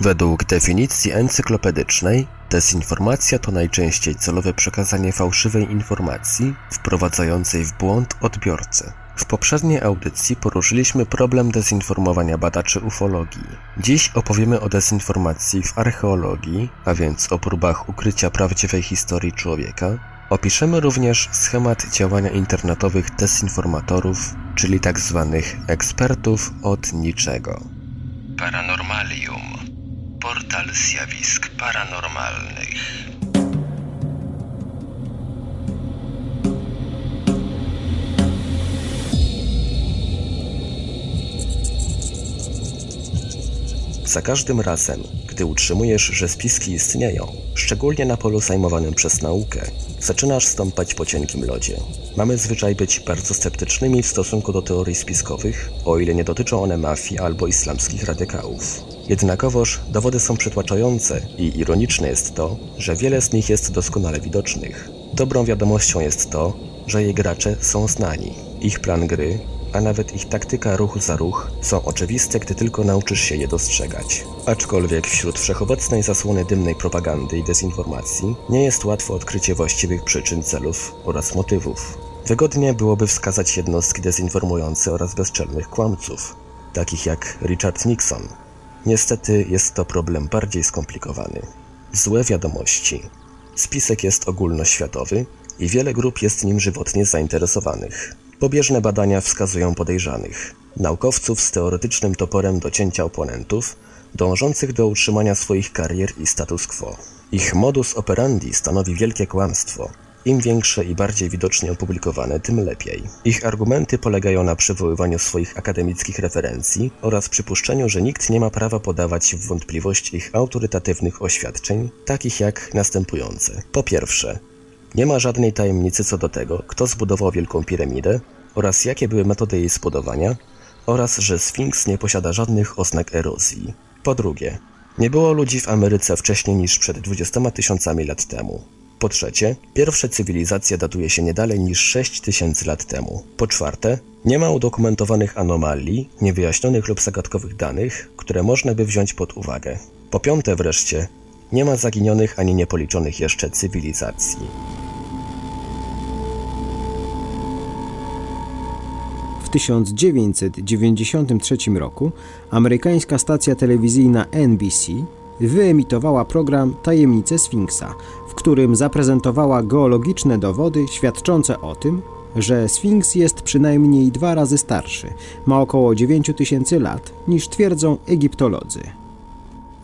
Według definicji encyklopedycznej, dezinformacja to najczęściej celowe przekazanie fałszywej informacji wprowadzającej w błąd odbiorcę. W poprzedniej audycji poruszyliśmy problem dezinformowania badaczy ufologii. Dziś opowiemy o dezinformacji w archeologii, a więc o próbach ukrycia prawdziwej historii człowieka. Opiszemy również schemat działania internetowych dezinformatorów, czyli tzw. Tak ekspertów od niczego. Paranormalium. Portal zjawisk paranormalnych. Za każdym razem, gdy utrzymujesz, że spiski istnieją, szczególnie na polu zajmowanym przez naukę, zaczynasz stąpać po cienkim lodzie. Mamy zwyczaj być bardzo sceptycznymi w stosunku do teorii spiskowych, o ile nie dotyczą one mafii albo islamskich radykałów. Jednakowoż dowody są przytłaczające i ironiczne jest to, że wiele z nich jest doskonale widocznych. Dobrą wiadomością jest to, że jej gracze są znani. Ich plan gry a nawet ich taktyka ruch za ruch są oczywiste, gdy tylko nauczysz się je dostrzegać. Aczkolwiek wśród wszechobecnej zasłony dymnej propagandy i dezinformacji nie jest łatwo odkrycie właściwych przyczyn, celów oraz motywów. Wygodnie byłoby wskazać jednostki dezinformujące oraz bezczelnych kłamców, takich jak Richard Nixon. Niestety jest to problem bardziej skomplikowany. Złe wiadomości. Spisek jest ogólnoświatowy i wiele grup jest nim żywotnie zainteresowanych. Pobieżne badania wskazują podejrzanych, naukowców z teoretycznym toporem do cięcia oponentów, dążących do utrzymania swoich karier i status quo. Ich modus operandi stanowi wielkie kłamstwo. Im większe i bardziej widocznie opublikowane, tym lepiej. Ich argumenty polegają na przywoływaniu swoich akademickich referencji oraz przypuszczeniu, że nikt nie ma prawa podawać w wątpliwość ich autorytatywnych oświadczeń, takich jak następujące. Po pierwsze, nie ma żadnej tajemnicy co do tego, kto zbudował Wielką Piramidę oraz jakie były metody jej zbudowania oraz że Sfinks nie posiada żadnych oznak erozji. Po drugie, nie było ludzi w Ameryce wcześniej niż przed 20 tysiącami lat temu. Po trzecie, pierwsze cywilizacje datuje się nie dalej niż 6 tysięcy lat temu. Po czwarte, nie ma udokumentowanych anomalii, niewyjaśnionych lub zagadkowych danych, które można by wziąć pod uwagę. Po piąte wreszcie, nie ma zaginionych ani niepoliczonych jeszcze cywilizacji. W 1993 roku amerykańska stacja telewizyjna NBC wyemitowała program Tajemnice Sfinksa, którym zaprezentowała geologiczne dowody świadczące o tym, że Sfinks jest przynajmniej dwa razy starszy, ma około 9000 lat, niż twierdzą egiptolodzy.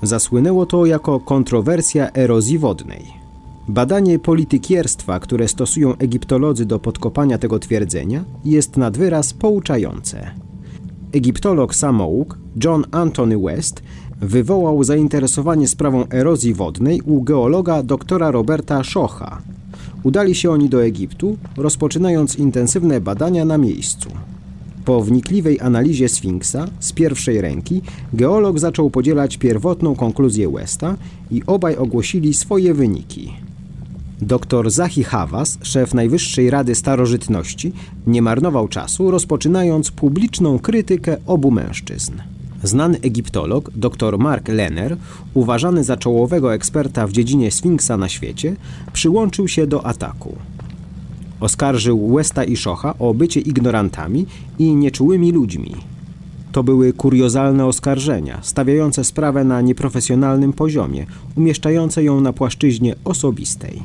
Zasłynęło to jako kontrowersja erozji wodnej. Badanie politykierstwa, które stosują egiptolodzy do podkopania tego twierdzenia, jest nad wyraz pouczające. Egiptolog samouk John Anthony West wywołał zainteresowanie sprawą erozji wodnej u geologa doktora Roberta Szocha. Udali się oni do Egiptu, rozpoczynając intensywne badania na miejscu. Po wnikliwej analizie Sfinksa z pierwszej ręki geolog zaczął podzielać pierwotną konkluzję Westa i obaj ogłosili swoje wyniki. Dr Zahi Hawas, szef Najwyższej Rady Starożytności, nie marnował czasu, rozpoczynając publiczną krytykę obu mężczyzn. Znany egiptolog dr Mark Lenner, uważany za czołowego eksperta w dziedzinie Sfinksa na świecie, przyłączył się do ataku. Oskarżył Westa i Szocha o bycie ignorantami i nieczułymi ludźmi. To były kuriozalne oskarżenia, stawiające sprawę na nieprofesjonalnym poziomie, umieszczające ją na płaszczyźnie osobistej.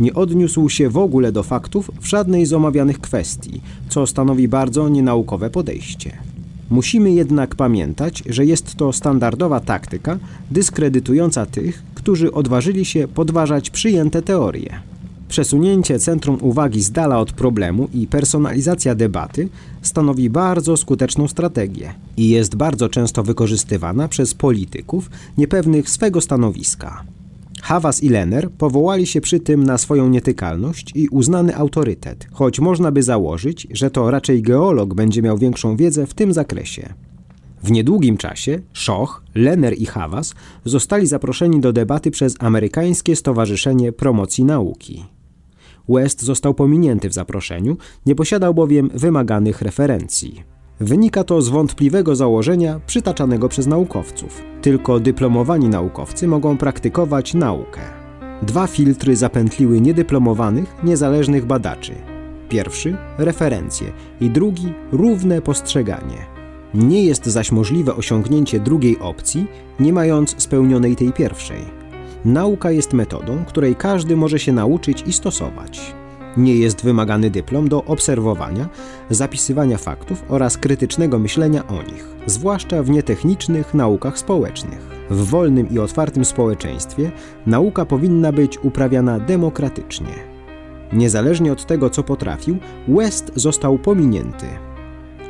Nie odniósł się w ogóle do faktów w żadnej z omawianych kwestii, co stanowi bardzo nienaukowe podejście. Musimy jednak pamiętać, że jest to standardowa taktyka dyskredytująca tych, którzy odważyli się podważać przyjęte teorie. Przesunięcie centrum uwagi z dala od problemu i personalizacja debaty stanowi bardzo skuteczną strategię i jest bardzo często wykorzystywana przez polityków niepewnych swego stanowiska. Hawas i Lenner powołali się przy tym na swoją nietykalność i uznany autorytet, choć można by założyć, że to raczej geolog będzie miał większą wiedzę w tym zakresie. W niedługim czasie Szoch, Lenner i Hawas zostali zaproszeni do debaty przez Amerykańskie Stowarzyszenie Promocji Nauki. West został pominięty w zaproszeniu, nie posiadał bowiem wymaganych referencji. Wynika to z wątpliwego założenia przytaczanego przez naukowców. Tylko dyplomowani naukowcy mogą praktykować naukę. Dwa filtry zapętliły niedyplomowanych, niezależnych badaczy. Pierwszy referencje i drugi równe postrzeganie. Nie jest zaś możliwe osiągnięcie drugiej opcji, nie mając spełnionej tej pierwszej. Nauka jest metodą, której każdy może się nauczyć i stosować. Nie jest wymagany dyplom do obserwowania, zapisywania faktów oraz krytycznego myślenia o nich, zwłaszcza w nietechnicznych naukach społecznych. W wolnym i otwartym społeczeństwie nauka powinna być uprawiana demokratycznie. Niezależnie od tego, co potrafił, West został pominięty.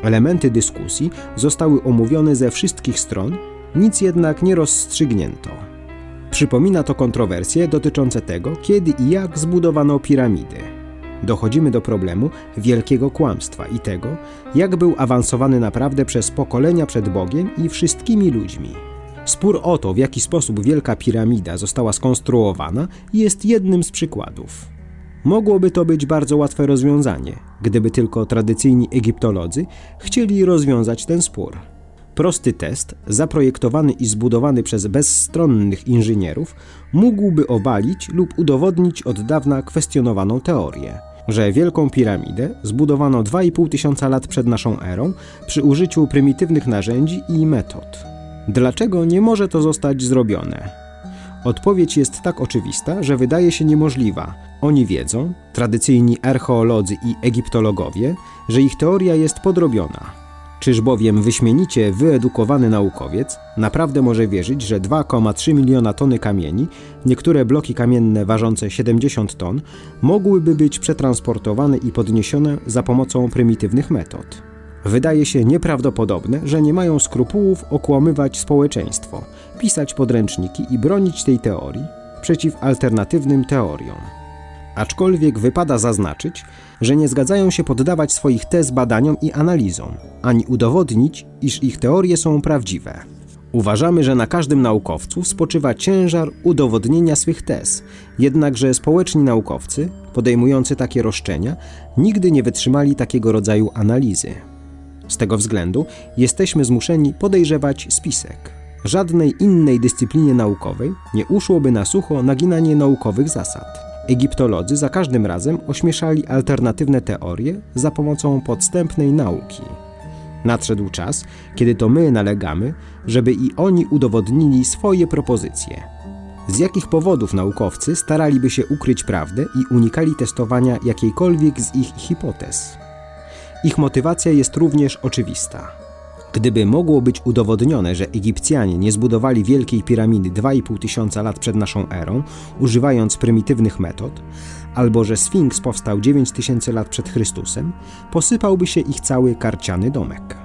Elementy dyskusji zostały omówione ze wszystkich stron, nic jednak nie rozstrzygnięto. Przypomina to kontrowersje dotyczące tego, kiedy i jak zbudowano piramidy. Dochodzimy do problemu wielkiego kłamstwa i tego, jak był awansowany naprawdę przez pokolenia przed Bogiem i wszystkimi ludźmi. Spór o to, w jaki sposób Wielka Piramida została skonstruowana, jest jednym z przykładów. Mogłoby to być bardzo łatwe rozwiązanie, gdyby tylko tradycyjni egiptolodzy chcieli rozwiązać ten spór. Prosty test, zaprojektowany i zbudowany przez bezstronnych inżynierów, mógłby obalić lub udowodnić od dawna kwestionowaną teorię, że Wielką Piramidę zbudowano 2,5 tysiąca lat przed naszą erą przy użyciu prymitywnych narzędzi i metod. Dlaczego nie może to zostać zrobione? Odpowiedź jest tak oczywista, że wydaje się niemożliwa. Oni wiedzą, tradycyjni archeolodzy i egiptologowie, że ich teoria jest podrobiona. Czyż bowiem wyśmienicie wyedukowany naukowiec naprawdę może wierzyć, że 2,3 miliona tony kamieni, niektóre bloki kamienne ważące 70 ton, mogłyby być przetransportowane i podniesione za pomocą prymitywnych metod? Wydaje się nieprawdopodobne, że nie mają skrupułów okłamywać społeczeństwo, pisać podręczniki i bronić tej teorii przeciw alternatywnym teoriom. Aczkolwiek wypada zaznaczyć, że nie zgadzają się poddawać swoich tez badaniom i analizom, ani udowodnić, iż ich teorie są prawdziwe. Uważamy, że na każdym naukowcu spoczywa ciężar udowodnienia swych tez, jednakże społeczni naukowcy, podejmujący takie roszczenia, nigdy nie wytrzymali takiego rodzaju analizy. Z tego względu jesteśmy zmuszeni podejrzewać spisek. Żadnej innej dyscyplinie naukowej nie uszłoby na sucho naginanie naukowych zasad. Egiptolodzy za każdym razem ośmieszali alternatywne teorie za pomocą podstępnej nauki. Nadszedł czas, kiedy to my nalegamy, żeby i oni udowodnili swoje propozycje. Z jakich powodów naukowcy staraliby się ukryć prawdę i unikali testowania jakiejkolwiek z ich hipotez? Ich motywacja jest również oczywista. Gdyby mogło być udowodnione, że Egipcjanie nie zbudowali wielkiej piramidy 2,5 tysiąca lat przed naszą erą, używając prymitywnych metod, albo że Sfinks powstał 9 tysięcy lat przed Chrystusem, posypałby się ich cały karciany domek.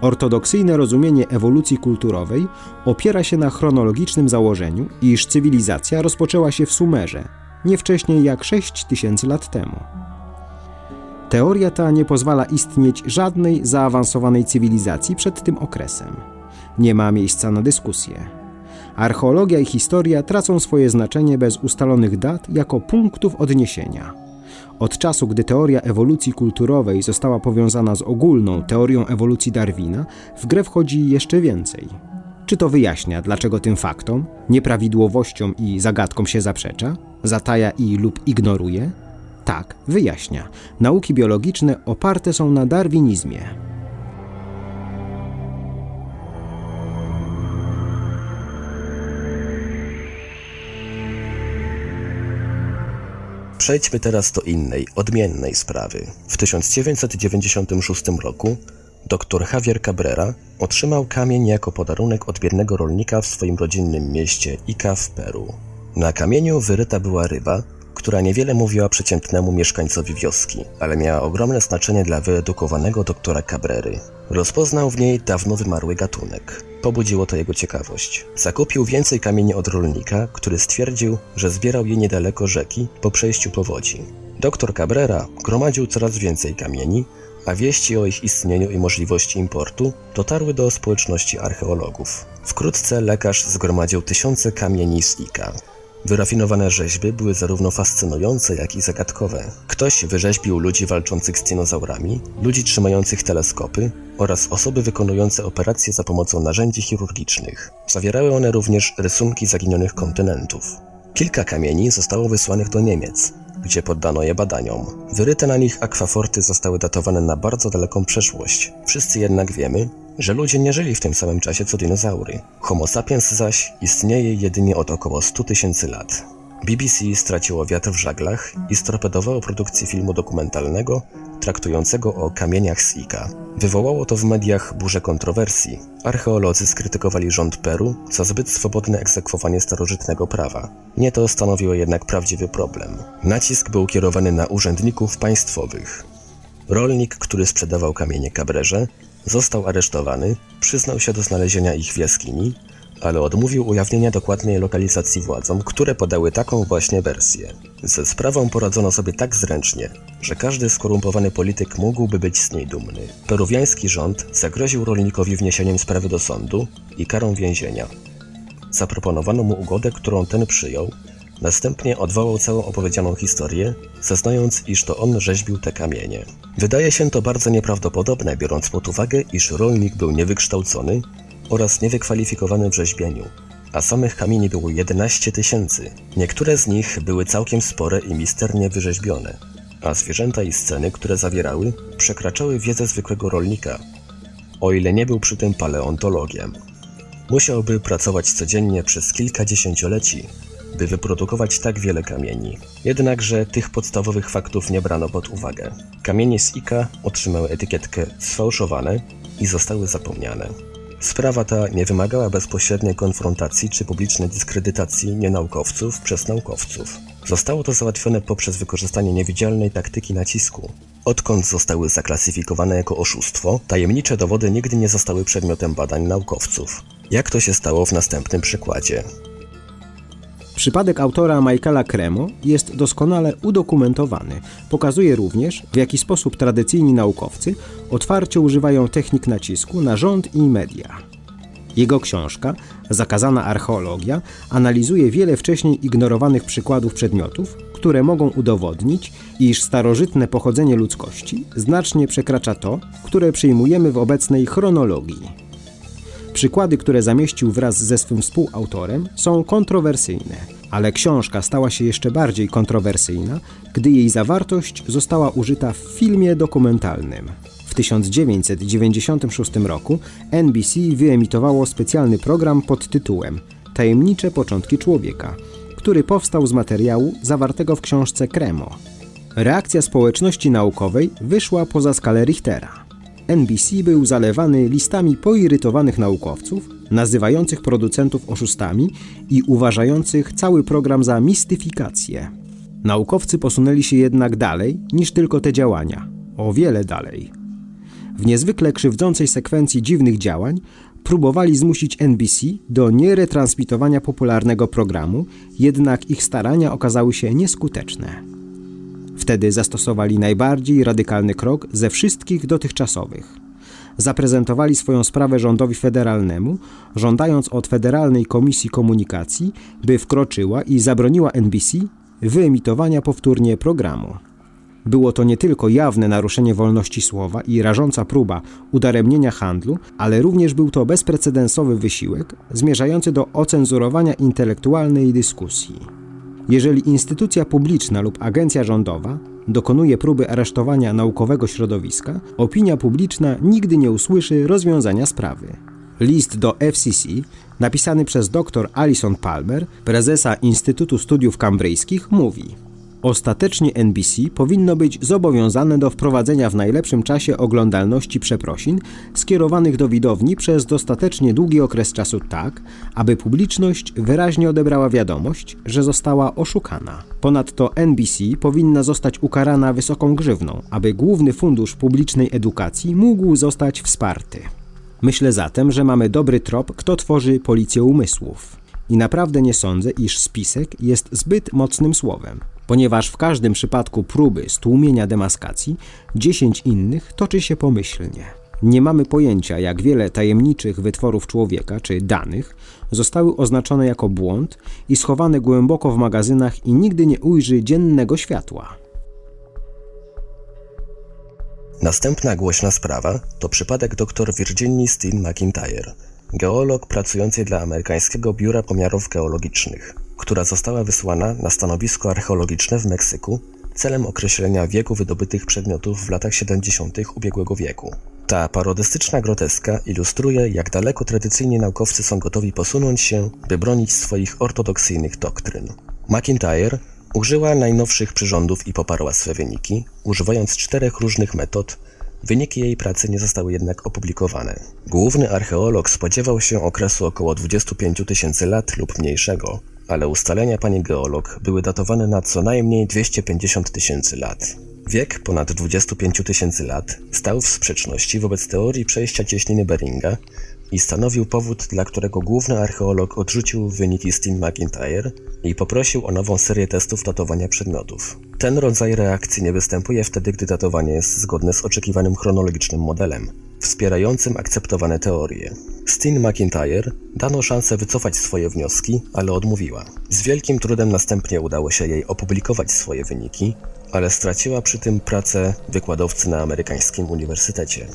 Ortodoksyjne rozumienie ewolucji kulturowej opiera się na chronologicznym założeniu, iż cywilizacja rozpoczęła się w Sumerze, nie wcześniej jak 6 tysięcy lat temu. Teoria ta nie pozwala istnieć żadnej zaawansowanej cywilizacji przed tym okresem. Nie ma miejsca na dyskusję. Archeologia i historia tracą swoje znaczenie bez ustalonych dat jako punktów odniesienia. Od czasu, gdy teoria ewolucji kulturowej została powiązana z ogólną teorią ewolucji Darwina, w grę wchodzi jeszcze więcej. Czy to wyjaśnia, dlaczego tym faktom, nieprawidłowościom i zagadkom się zaprzecza, zataja i lub ignoruje? Tak, wyjaśnia. Nauki biologiczne oparte są na darwinizmie. Przejdźmy teraz do innej, odmiennej sprawy. W 1996 roku dr Javier Cabrera otrzymał kamień jako podarunek od biednego rolnika w swoim rodzinnym mieście Ica w Peru. Na kamieniu wyryta była ryba, która niewiele mówiła przeciętnemu mieszkańcowi wioski, ale miała ogromne znaczenie dla wyedukowanego doktora Cabrery. Rozpoznał w niej dawno wymarły gatunek. Pobudziło to jego ciekawość. Zakupił więcej kamieni od rolnika, który stwierdził, że zbierał je niedaleko rzeki po przejściu powodzi. Doktor Cabrera gromadził coraz więcej kamieni, a wieści o ich istnieniu i możliwości importu dotarły do społeczności archeologów. Wkrótce lekarz zgromadził tysiące kamieni z Ika. Wyrafinowane rzeźby były zarówno fascynujące, jak i zagadkowe. Ktoś wyrzeźbił ludzi walczących z dinozaurami, ludzi trzymających teleskopy oraz osoby wykonujące operacje za pomocą narzędzi chirurgicznych. Zawierały one również rysunki zaginionych kontynentów. Kilka kamieni zostało wysłanych do Niemiec, gdzie poddano je badaniom. Wyryte na nich akwaforty zostały datowane na bardzo daleką przeszłość. Wszyscy jednak wiemy, że ludzie nie żyli w tym samym czasie co dinozaury. Homo sapiens zaś istnieje jedynie od około 100 tysięcy lat. BBC straciło wiatr w żaglach i storpedowało produkcję filmu dokumentalnego traktującego o kamieniach z Ika. Wywołało to w mediach burzę kontrowersji. Archeolodzy skrytykowali rząd Peru za zbyt swobodne egzekwowanie starożytnego prawa. Nie to stanowiło jednak prawdziwy problem. Nacisk był kierowany na urzędników państwowych. Rolnik, który sprzedawał kamienie kabrerze, został aresztowany, przyznał się do znalezienia ich w jaskini, ale odmówił ujawnienia dokładnej lokalizacji władzom, które podały taką właśnie wersję. Ze sprawą poradzono sobie tak zręcznie, że każdy skorumpowany polityk mógłby być z niej dumny. Peruwiański rząd zagroził rolnikowi wniesieniem sprawy do sądu i karą więzienia. Zaproponowano mu ugodę, którą ten przyjął, Następnie odwołał całą opowiedzianą historię, zeznając, iż to on rzeźbił te kamienie. Wydaje się to bardzo nieprawdopodobne, biorąc pod uwagę, iż rolnik był niewykształcony oraz niewykwalifikowany w rzeźbieniu, a samych kamieni było 11 tysięcy. Niektóre z nich były całkiem spore i misternie wyrzeźbione, a zwierzęta i sceny, które zawierały, przekraczały wiedzę zwykłego rolnika, o ile nie był przy tym paleontologiem. Musiałby pracować codziennie przez kilka dziesięcioleci, by wyprodukować tak wiele kamieni. Jednakże tych podstawowych faktów nie brano pod uwagę. Kamienie z Ika otrzymały etykietkę sfałszowane i zostały zapomniane. Sprawa ta nie wymagała bezpośredniej konfrontacji czy publicznej dyskredytacji nienaukowców przez naukowców. Zostało to załatwione poprzez wykorzystanie niewidzialnej taktyki nacisku. Odkąd zostały zaklasyfikowane jako oszustwo, tajemnicze dowody nigdy nie zostały przedmiotem badań naukowców. Jak to się stało w następnym przykładzie? Przypadek autora Michaela Cremo jest doskonale udokumentowany. Pokazuje również, w jaki sposób tradycyjni naukowcy otwarcie używają technik nacisku na rząd i media. Jego książka, Zakazana archeologia, analizuje wiele wcześniej ignorowanych przykładów przedmiotów, które mogą udowodnić, iż starożytne pochodzenie ludzkości znacznie przekracza to, które przyjmujemy w obecnej chronologii. Przykłady, które zamieścił wraz ze swym współautorem, są kontrowersyjne, ale książka stała się jeszcze bardziej kontrowersyjna, gdy jej zawartość została użyta w filmie dokumentalnym. W 1996 roku NBC wyemitowało specjalny program pod tytułem Tajemnicze początki człowieka, który powstał z materiału zawartego w książce Kremo. Reakcja społeczności naukowej wyszła poza skalę Richtera. NBC był zalewany listami poirytowanych naukowców, nazywających producentów oszustami i uważających cały program za mistyfikację. Naukowcy posunęli się jednak dalej niż tylko te działania, o wiele dalej. W niezwykle krzywdzącej sekwencji dziwnych działań próbowali zmusić NBC do nieretransmitowania popularnego programu, jednak ich starania okazały się nieskuteczne. Wtedy zastosowali najbardziej radykalny krok ze wszystkich dotychczasowych. Zaprezentowali swoją sprawę rządowi federalnemu, żądając od Federalnej Komisji Komunikacji, by wkroczyła i zabroniła NBC wyemitowania powtórnie programu. Było to nie tylko jawne naruszenie wolności słowa i rażąca próba udaremnienia handlu, ale również był to bezprecedensowy wysiłek zmierzający do ocenzurowania intelektualnej dyskusji. Jeżeli instytucja publiczna lub agencja rządowa dokonuje próby aresztowania naukowego środowiska, opinia publiczna nigdy nie usłyszy rozwiązania sprawy. List do FCC, napisany przez dr Alison Palmer, prezesa Instytutu Studiów Kambryjskich, mówi: Ostatecznie NBC powinno być zobowiązane do wprowadzenia w najlepszym czasie oglądalności przeprosin skierowanych do widowni przez dostatecznie długi okres czasu tak, aby publiczność wyraźnie odebrała wiadomość, że została oszukana. Ponadto NBC powinna zostać ukarana wysoką grzywną, aby Główny Fundusz Publicznej Edukacji mógł zostać wsparty. Myślę zatem, że mamy dobry trop, kto tworzy policję umysłów. I naprawdę nie sądzę, iż spisek jest zbyt mocnym słowem ponieważ w każdym przypadku próby stłumienia demaskacji, dziesięć innych toczy się pomyślnie. Nie mamy pojęcia, jak wiele tajemniczych wytworów człowieka czy danych zostały oznaczone jako błąd i schowane głęboko w magazynach i nigdy nie ujrzy dziennego światła. Następna głośna sprawa to przypadek dr Virginii Steen McIntyre, geolog pracujący dla amerykańskiego Biura Pomiarów Geologicznych, która została wysłana na stanowisko archeologiczne w Meksyku celem określenia wieku wydobytych przedmiotów w latach 70. ubiegłego wieku. Ta parodystyczna groteska ilustruje, jak daleko tradycyjnie naukowcy są gotowi posunąć się, by bronić swoich ortodoksyjnych doktryn. McIntyre użyła najnowszych przyrządów i poparła swe wyniki, używając czterech różnych metod. Wyniki jej pracy nie zostały jednak opublikowane. Główny archeolog spodziewał się okresu około 25 tysięcy lat lub mniejszego, ale ustalenia pani geolog były datowane na co najmniej 250 tysięcy lat. Wiek ponad 25 tysięcy lat stał w sprzeczności wobec teorii przejścia cieśniny Beringa i stanowił powód, dla którego główny archeolog odrzucił wyniki Steen McIntyre i poprosił o nową serię testów datowania przedmiotów. Ten rodzaj reakcji nie występuje wtedy, gdy datowanie jest zgodne z oczekiwanym chronologicznym modelem, wspierającym akceptowane teorie. Steen McIntyre dano szansę wycofać swoje wnioski, ale odmówiła. Z wielkim trudem następnie udało się jej opublikować swoje wyniki, ale straciła przy tym pracę wykładowcy na amerykańskim uniwersytecie.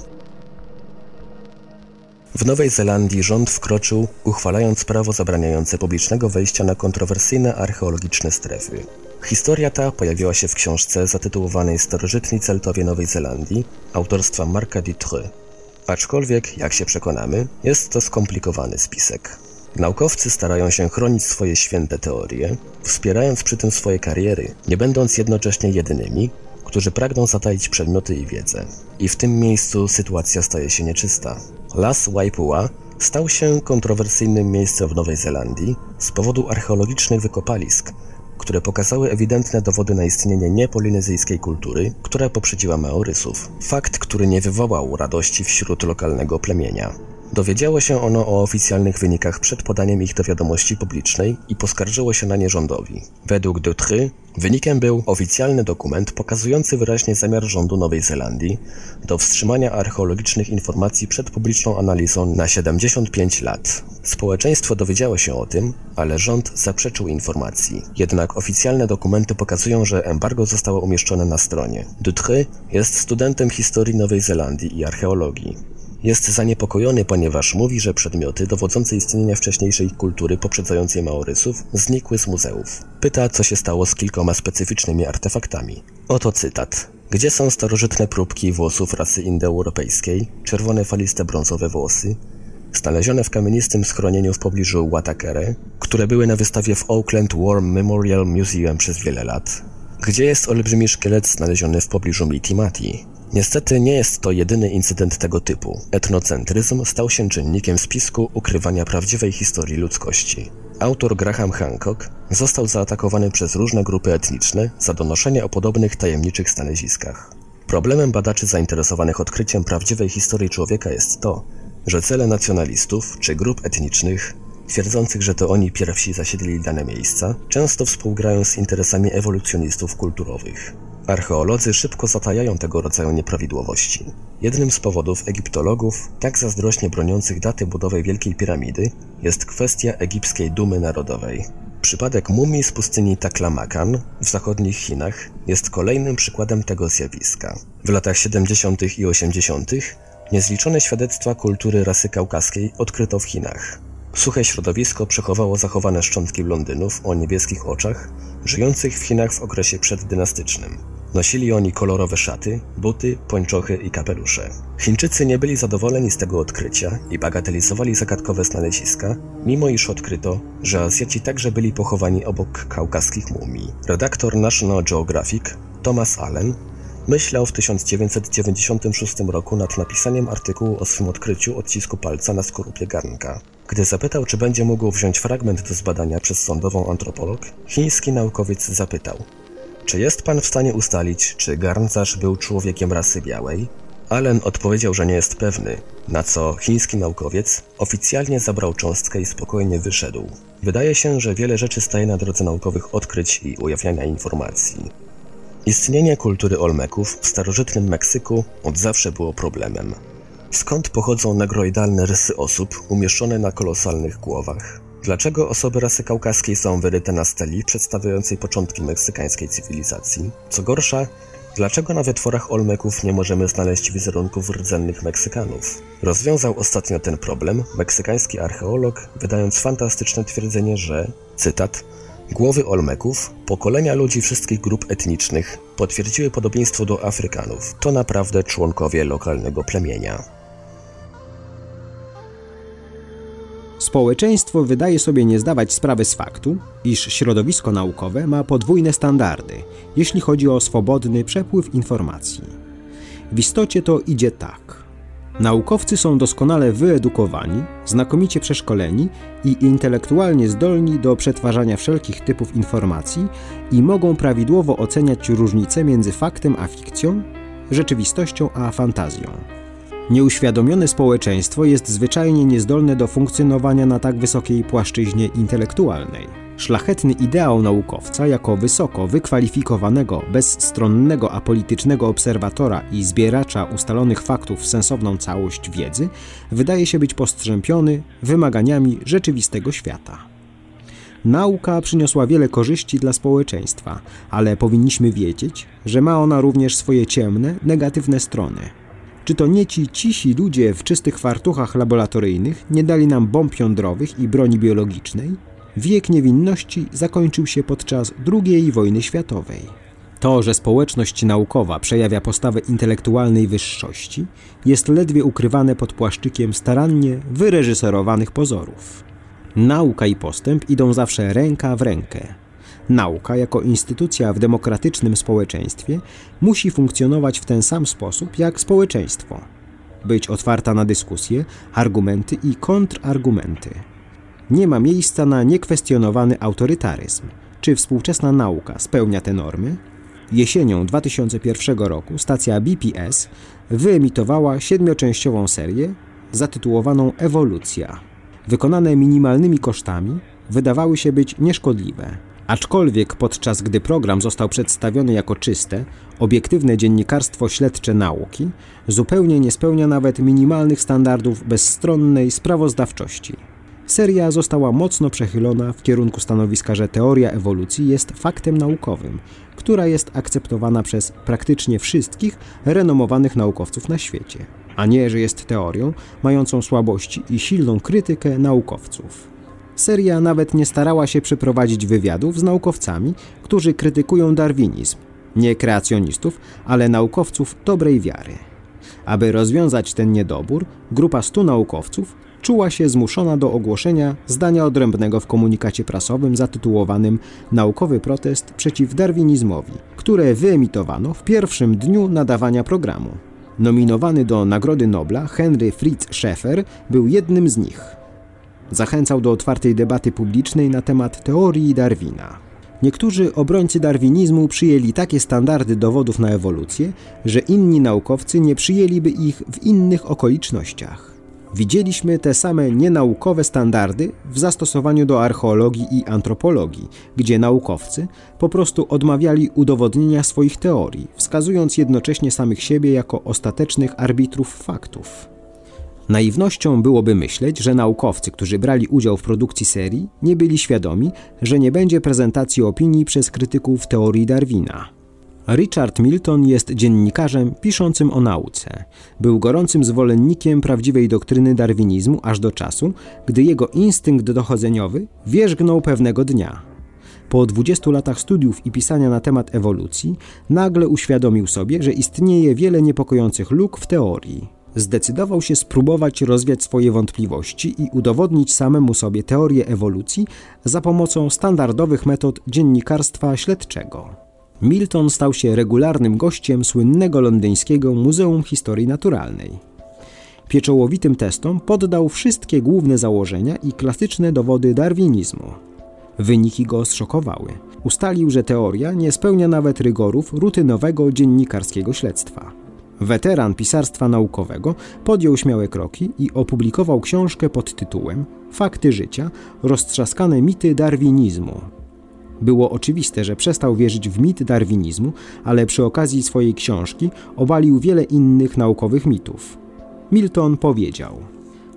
W Nowej Zelandii rząd wkroczył, uchwalając prawo zabraniające publicznego wejścia na kontrowersyjne archeologiczne strefy. Historia ta pojawiła się w książce zatytułowanej Starożytni Celtowie Nowej Zelandii autorstwa Marka Dutreux. Aczkolwiek, jak się przekonamy, jest to skomplikowany spisek. Naukowcy starają się chronić swoje święte teorie, wspierając przy tym swoje kariery, nie będąc jednocześnie jedynymi, którzy pragną zataić przedmioty i wiedzę. I w tym miejscu sytuacja staje się nieczysta. Las Waipua stał się kontrowersyjnym miejscem w Nowej Zelandii z powodu archeologicznych wykopalisk, które pokazały ewidentne dowody na istnienie niepolinezyjskiej kultury, która poprzedziła Maorysów. Fakt, który nie wywołał radości wśród lokalnego plemienia. Dowiedziało się ono o oficjalnych wynikach przed podaniem ich do wiadomości publicznej i poskarżyło się na nie rządowi. Według Dutreux wynikiem był oficjalny dokument pokazujący wyraźnie zamiar rządu Nowej Zelandii do wstrzymania archeologicznych informacji przed publiczną analizą na 75 lat. Społeczeństwo dowiedziało się o tym, ale rząd zaprzeczył informacji. Jednak oficjalne dokumenty pokazują, że embargo zostało umieszczone na stronie. Dutreux jest studentem historii Nowej Zelandii i archeologii. Jest zaniepokojony, ponieważ mówi, że przedmioty dowodzące istnienia wcześniejszej kultury poprzedzającej Maorysów znikły z muzeów. Pyta, co się stało z kilkoma specyficznymi artefaktami. Oto cytat. Gdzie są starożytne próbki włosów rasy indoeuropejskiej, czerwone faliste brązowe włosy, znalezione w kamienistym schronieniu w pobliżu Watakere, które były na wystawie w Oakland War Memorial Museum przez wiele lat? Gdzie jest olbrzymi szkielet znaleziony w pobliżu Mitimati? Niestety nie jest to jedyny incydent tego typu. Etnocentryzm stał się czynnikiem spisku ukrywania prawdziwej historii ludzkości. Autor Graham Hancock został zaatakowany przez różne grupy etniczne za donoszenie o podobnych tajemniczych znaleziskach. Problemem badaczy zainteresowanych odkryciem prawdziwej historii człowieka jest to, że cele nacjonalistów czy grup etnicznych twierdzących, że to oni pierwsi zasiedlili dane miejsca, często współgrają z interesami ewolucjonistów kulturowych. Archeolodzy szybko zatajają tego rodzaju nieprawidłowości. Jednym z powodów egiptologów, tak zazdrośnie broniących daty budowy Wielkiej Piramidy, jest kwestia egipskiej dumy narodowej. Przypadek mumii z pustyni Taklamakan w zachodnich Chinach jest kolejnym przykładem tego zjawiska. W latach 70. i 80. niezliczone świadectwa kultury rasy kaukaskiej odkryto w Chinach. Suche środowisko przechowało zachowane szczątki blondynów o niebieskich oczach, żyjących w Chinach w okresie przeddynastycznym. Nosili oni kolorowe szaty, buty, pończochy i kapelusze. Chińczycy nie byli zadowoleni z tego odkrycia i bagatelizowali zagadkowe znaleziska, mimo iż odkryto, że Azjaci także byli pochowani obok kaukaskich mumii. Redaktor National Geographic Thomas Allen myślał w 1996 roku nad napisaniem artykułu o swym odkryciu odcisku palca na skorupie garnka. Gdy zapytał, czy będzie mógł wziąć fragment do zbadania przez sądową antropolog, chiński naukowiec zapytał – czy jest pan w stanie ustalić, czy garncarz był człowiekiem rasy białej? Allen odpowiedział, że nie jest pewny, na co chiński naukowiec oficjalnie zabrał cząstkę i spokojnie wyszedł. Wydaje się, że wiele rzeczy staje na drodze naukowych odkryć i ujawniania informacji. Istnienie kultury Olmeków w starożytnym Meksyku od zawsze było problemem. Skąd pochodzą negroidalne rysy osób umieszczone na kolosalnych głowach? Dlaczego osoby rasy kaukaskiej są wyryte na steli przedstawiającej początki meksykańskiej cywilizacji? Co gorsza, dlaczego na wytworach Olmeków nie możemy znaleźć wizerunków rdzennych Meksykanów? Rozwiązał ostatnio ten problem meksykański archeolog, wydając fantastyczne twierdzenie, że, cytat, Głowy Olmeków, pokolenia ludzi wszystkich grup etnicznych, potwierdziły podobieństwo do Afrykanów. To naprawdę członkowie lokalnego plemienia. Społeczeństwo wydaje sobie nie zdawać sprawy z faktu, iż środowisko naukowe ma podwójne standardy, jeśli chodzi o swobodny przepływ informacji. W istocie to idzie tak. Naukowcy są doskonale wyedukowani, znakomicie przeszkoleni i intelektualnie zdolni do przetwarzania wszelkich typów informacji i mogą prawidłowo oceniać różnice między faktem a fikcją, rzeczywistością a fantazją. Nieuświadomione społeczeństwo jest zwyczajnie niezdolne do funkcjonowania na tak wysokiej płaszczyźnie intelektualnej. Szlachetny ideał naukowca jako wysoko wykwalifikowanego, bezstronnego apolitycznego obserwatora i zbieracza ustalonych faktów w sensowną całość wiedzy wydaje się być postrzępiony wymaganiami rzeczywistego świata. Nauka przyniosła wiele korzyści dla społeczeństwa, ale powinniśmy wiedzieć, że ma ona również swoje ciemne, negatywne strony. Czy to nie ci cisi ludzie w czystych fartuchach laboratoryjnych nie dali nam bomb jądrowych i broni biologicznej? Wiek niewinności zakończył się podczas II wojny światowej. To, że społeczność naukowa przejawia postawę intelektualnej wyższości, jest ledwie ukrywane pod płaszczykiem starannie wyreżyserowanych pozorów. Nauka i postęp idą zawsze ręka w rękę. Nauka, jako instytucja w demokratycznym społeczeństwie, musi funkcjonować w ten sam sposób jak społeczeństwo. Być otwarta na dyskusje, argumenty i kontrargumenty. Nie ma miejsca na niekwestionowany autorytaryzm. Czy współczesna nauka spełnia te normy? Jesienią 2001 roku stacja BPS wyemitowała siedmioczęściową serię zatytułowaną Ewolucja. Wykonane minimalnymi kosztami, wydawały się być nieszkodliwe. Aczkolwiek podczas gdy program został przedstawiony jako czyste, obiektywne dziennikarstwo śledcze nauki, zupełnie nie spełnia nawet minimalnych standardów bezstronnej sprawozdawczości. Seria została mocno przechylona w kierunku stanowiska, że teoria ewolucji jest faktem naukowym, która jest akceptowana przez praktycznie wszystkich renomowanych naukowców na świecie, a nie, że jest teorią mającą słabości i silną krytykę naukowców. Seria nawet nie starała się przeprowadzić wywiadów z naukowcami, którzy krytykują darwinizm, nie kreacjonistów, ale naukowców dobrej wiary. Aby rozwiązać ten niedobór, grupa stu naukowców czuła się zmuszona do ogłoszenia zdania odrębnego w komunikacie prasowym zatytułowanym Naukowy protest przeciw darwinizmowi, które wyemitowano w pierwszym dniu nadawania programu. Nominowany do Nagrody Nobla Henry Fritz Schaeffer był jednym z nich. Zachęcał do otwartej debaty publicznej na temat teorii Darwina. Niektórzy obrońcy darwinizmu przyjęli takie standardy dowodów na ewolucję, że inni naukowcy nie przyjęliby ich w innych okolicznościach. Widzieliśmy te same nienaukowe standardy w zastosowaniu do archeologii i antropologii, gdzie naukowcy po prostu odmawiali udowodnienia swoich teorii, wskazując jednocześnie samych siebie jako ostatecznych arbitrów faktów. Naiwnością byłoby myśleć, że naukowcy, którzy brali udział w produkcji serii, nie byli świadomi, że nie będzie prezentacji opinii przez krytyków teorii Darwina. Richard Milton jest dziennikarzem piszącym o nauce. Był gorącym zwolennikiem prawdziwej doktryny darwinizmu aż do czasu, gdy jego instynkt dochodzeniowy wierzgnął pewnego dnia. Po 20 latach studiów i pisania na temat ewolucji, nagle uświadomił sobie, że istnieje wiele niepokojących luk w teorii. Zdecydował się spróbować rozwiać swoje wątpliwości i udowodnić samemu sobie teorię ewolucji za pomocą standardowych metod dziennikarstwa śledczego. Milton stał się regularnym gościem słynnego londyńskiego Muzeum Historii Naturalnej. Pieczołowitym testom poddał wszystkie główne założenia i klasyczne dowody darwinizmu. Wyniki go zszokowały. Ustalił, że teoria nie spełnia nawet rygorów rutynowego dziennikarskiego śledztwa. Weteran pisarstwa naukowego podjął śmiałe kroki i opublikował książkę pod tytułem Fakty życia roztrzaskane mity darwinizmu było oczywiste, że przestał wierzyć w mit darwinizmu, ale przy okazji swojej książki obalił wiele innych naukowych mitów. Milton powiedział: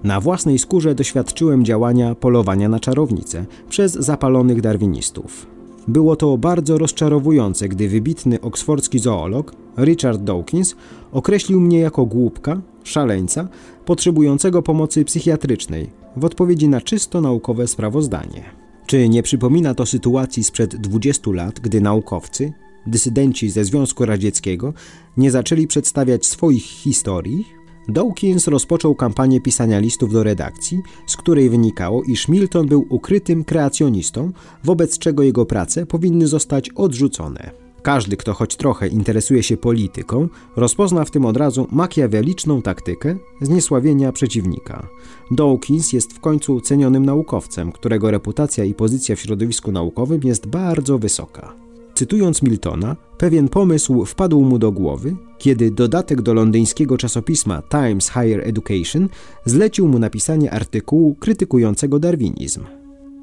Na własnej skórze doświadczyłem działania polowania na czarownice przez zapalonych darwinistów. Było to bardzo rozczarowujące, gdy wybitny oksfordzki zoolog Richard Dawkins określił mnie jako głupka, szaleńca, potrzebującego pomocy psychiatrycznej w odpowiedzi na czysto naukowe sprawozdanie. Czy nie przypomina to sytuacji sprzed 20 lat, gdy naukowcy, dysydenci ze Związku Radzieckiego, nie zaczęli przedstawiać swoich historii? Dawkins rozpoczął kampanię pisania listów do redakcji, z której wynikało, iż Milton był ukrytym kreacjonistą, wobec czego jego prace powinny zostać odrzucone. Każdy, kto choć trochę interesuje się polityką, rozpozna w tym od razu makiaweliczną taktykę zniesławienia przeciwnika. Dawkins jest w końcu cenionym naukowcem, którego reputacja i pozycja w środowisku naukowym jest bardzo wysoka. Cytując Miltona, pewien pomysł wpadł mu do głowy, kiedy dodatek do londyńskiego czasopisma Times Higher Education zlecił mu napisanie artykułu krytykującego darwinizm.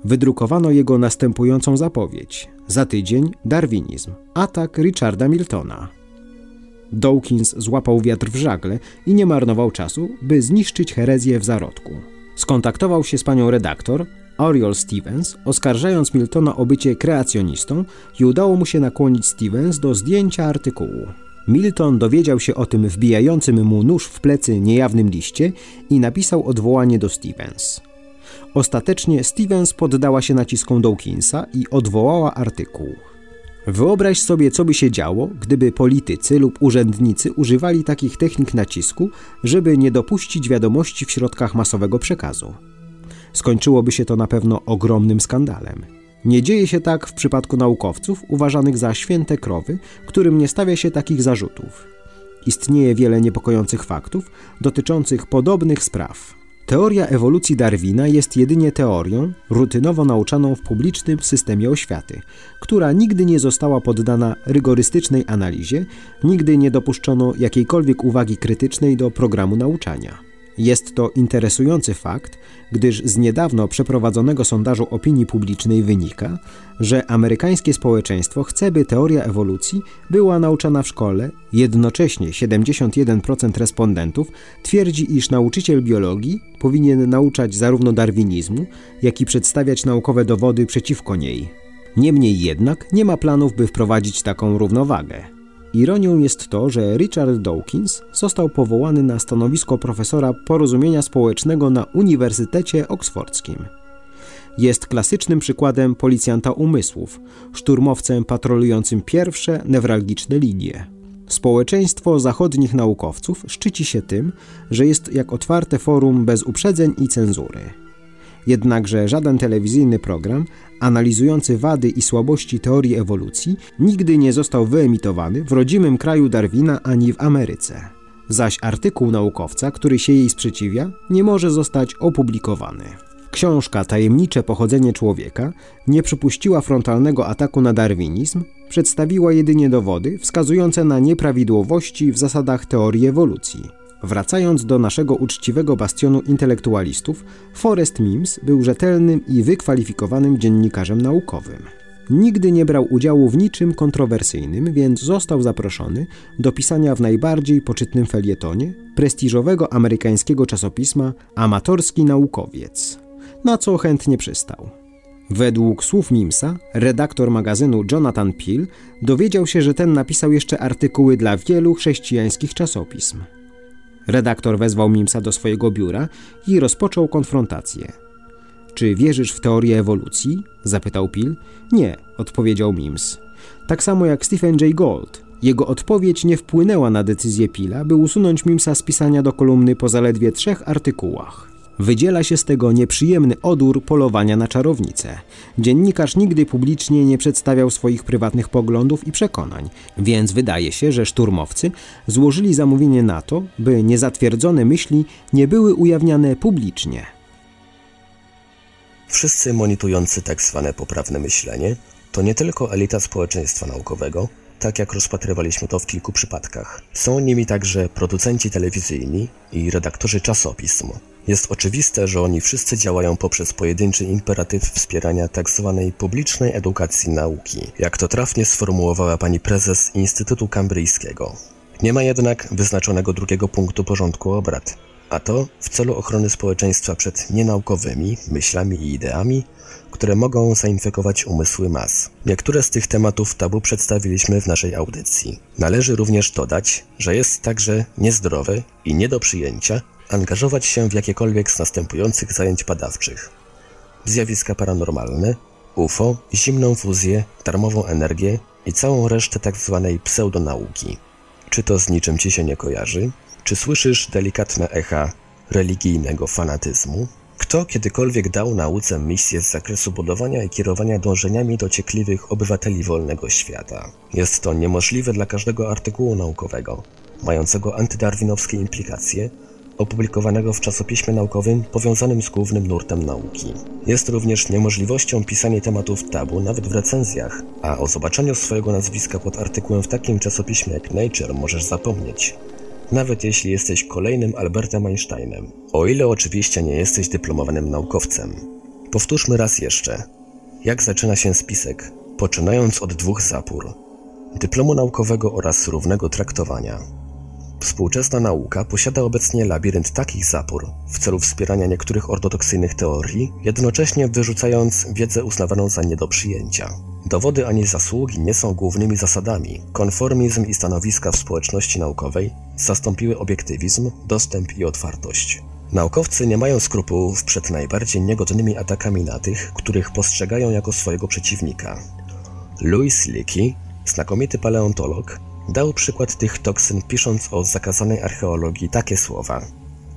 Wydrukowano jego następującą zapowiedź: Za tydzień darwinizm. Atak Richarda Miltona. Dawkins złapał wiatr w żagle i nie marnował czasu, by zniszczyć herezję w zarodku. Skontaktował się z panią redaktor, Oriol Stevens, oskarżając Miltona o bycie kreacjonistą i udało mu się nakłonić Stevens do zdjęcia artykułu. Milton dowiedział się o tym wbijającym mu nóż w plecy niejawnym liście i napisał odwołanie do Stevens. Ostatecznie Stevens poddała się naciskom Dawkinsa i odwołała artykuł. Wyobraź sobie, co by się działo, gdyby politycy lub urzędnicy używali takich technik nacisku, żeby nie dopuścić wiadomości w środkach masowego przekazu. Skończyłoby się to na pewno ogromnym skandalem. Nie dzieje się tak w przypadku naukowców uważanych za święte krowy, którym nie stawia się takich zarzutów. Istnieje wiele niepokojących faktów dotyczących podobnych spraw. Teoria ewolucji Darwina jest jedynie teorią rutynowo nauczaną w publicznym systemie oświaty, która nigdy nie została poddana rygorystycznej analizie, nigdy nie dopuszczono jakiejkolwiek uwagi krytycznej do programu nauczania. Jest to interesujący fakt, gdyż z niedawno przeprowadzonego sondażu opinii publicznej wynika, że amerykańskie społeczeństwo chce, by teoria ewolucji była nauczana w szkole. Jednocześnie 71% respondentów twierdzi, iż nauczyciel biologii powinien nauczać zarówno darwinizmu, jak i przedstawiać naukowe dowody przeciwko niej. Niemniej jednak nie ma planów, by wprowadzić taką równowagę. Ironią jest to, że Richard Dawkins został powołany na stanowisko profesora porozumienia społecznego na Uniwersytecie Oksfordzkim. Jest klasycznym przykładem policjanta umysłów, szturmowcem patrolującym pierwsze newralgiczne linie. Społeczeństwo zachodnich naukowców szczyci się tym, że jest jak otwarte forum bez uprzedzeń i cenzury. Jednakże żaden telewizyjny program analizujący wady i słabości teorii ewolucji nigdy nie został wyemitowany w rodzimym kraju Darwina ani w Ameryce. Zaś artykuł naukowca, który się jej sprzeciwia, nie może zostać opublikowany. Książka Tajemnicze pochodzenie człowieka nie przypuściła frontalnego ataku na darwinizm, przedstawiła jedynie dowody wskazujące na nieprawidłowości w zasadach teorii ewolucji. Wracając do naszego uczciwego bastionu intelektualistów, Forrest Mims był rzetelnym i wykwalifikowanym dziennikarzem naukowym. Nigdy nie brał udziału w niczym kontrowersyjnym, więc został zaproszony do pisania w najbardziej poczytnym felietonie prestiżowego amerykańskiego czasopisma Amatorski Naukowiec, na co chętnie przystał. Według słów Mimsa, redaktor magazynu Jonathan Peel dowiedział się, że ten napisał jeszcze artykuły dla wielu chrześcijańskich czasopism. Redaktor wezwał Mimsa do swojego biura i rozpoczął konfrontację. Czy wierzysz w teorię ewolucji? zapytał Pil. Nie, odpowiedział Mims. Tak samo jak Stephen J. Gold. Jego odpowiedź nie wpłynęła na decyzję Pila, by usunąć Mimsa z pisania do kolumny po zaledwie trzech artykułach. Wydziela się z tego nieprzyjemny odór polowania na czarownicę. Dziennikarz nigdy publicznie nie przedstawiał swoich prywatnych poglądów i przekonań, więc wydaje się, że szturmowcy złożyli zamówienie na to, by niezatwierdzone myśli nie były ujawniane publicznie. Wszyscy monitujący tak zwane poprawne myślenie to nie tylko elita społeczeństwa naukowego, tak jak rozpatrywaliśmy to w kilku przypadkach. Są nimi także producenci telewizyjni i redaktorzy czasopism. Jest oczywiste, że oni wszyscy działają poprzez pojedynczy imperatyw wspierania tzw. Tak publicznej edukacji nauki, jak to trafnie sformułowała pani prezes Instytutu Kambryjskiego. Nie ma jednak wyznaczonego drugiego punktu porządku obrad. a to w celu ochrony społeczeństwa przed nienaukowymi myślami i ideami, które mogą zainfekować umysły mas. Niektóre z tych tematów tabu przedstawiliśmy w naszej audycji. Należy również dodać, że jest także niezdrowe i nie do przyjęcia angażować się w jakiekolwiek z następujących zajęć badawczych. Zjawiska paranormalne, UFO, zimną fuzję, darmową energię i całą resztę tak zwanej pseudonauki. Czy to z niczym ci się nie kojarzy? Czy słyszysz delikatne echa religijnego fanatyzmu? Kto kiedykolwiek dał nauce misję z zakresu budowania i kierowania dążeniami dociekliwych obywateli wolnego świata? Jest to niemożliwe dla każdego artykułu naukowego, mającego antydarwinowskie implikacje, opublikowanego w czasopiśmie naukowym powiązanym z głównym nurtem nauki. Jest również niemożliwością pisania tematów tabu nawet w recenzjach, a o zobaczeniu swojego nazwiska pod artykułem w takim czasopiśmie jak Nature możesz zapomnieć nawet jeśli jesteś kolejnym Albertem Einsteinem, o ile oczywiście nie jesteś dyplomowanym naukowcem. Powtórzmy raz jeszcze, jak zaczyna się spisek, poczynając od dwóch zapór dyplomu naukowego oraz równego traktowania. Współczesna nauka posiada obecnie labirynt takich zapór w celu wspierania niektórych ortodoksyjnych teorii, jednocześnie wyrzucając wiedzę uznawaną za nie do przyjęcia. Dowody ani zasługi nie są głównymi zasadami. Konformizm i stanowiska w społeczności naukowej zastąpiły obiektywizm, dostęp i otwartość. Naukowcy nie mają skrupułów przed najbardziej niegodnymi atakami na tych, których postrzegają jako swojego przeciwnika. Louis Leakey, znakomity paleontolog, dał przykład tych toksyn pisząc o zakazanej archeologii takie słowa.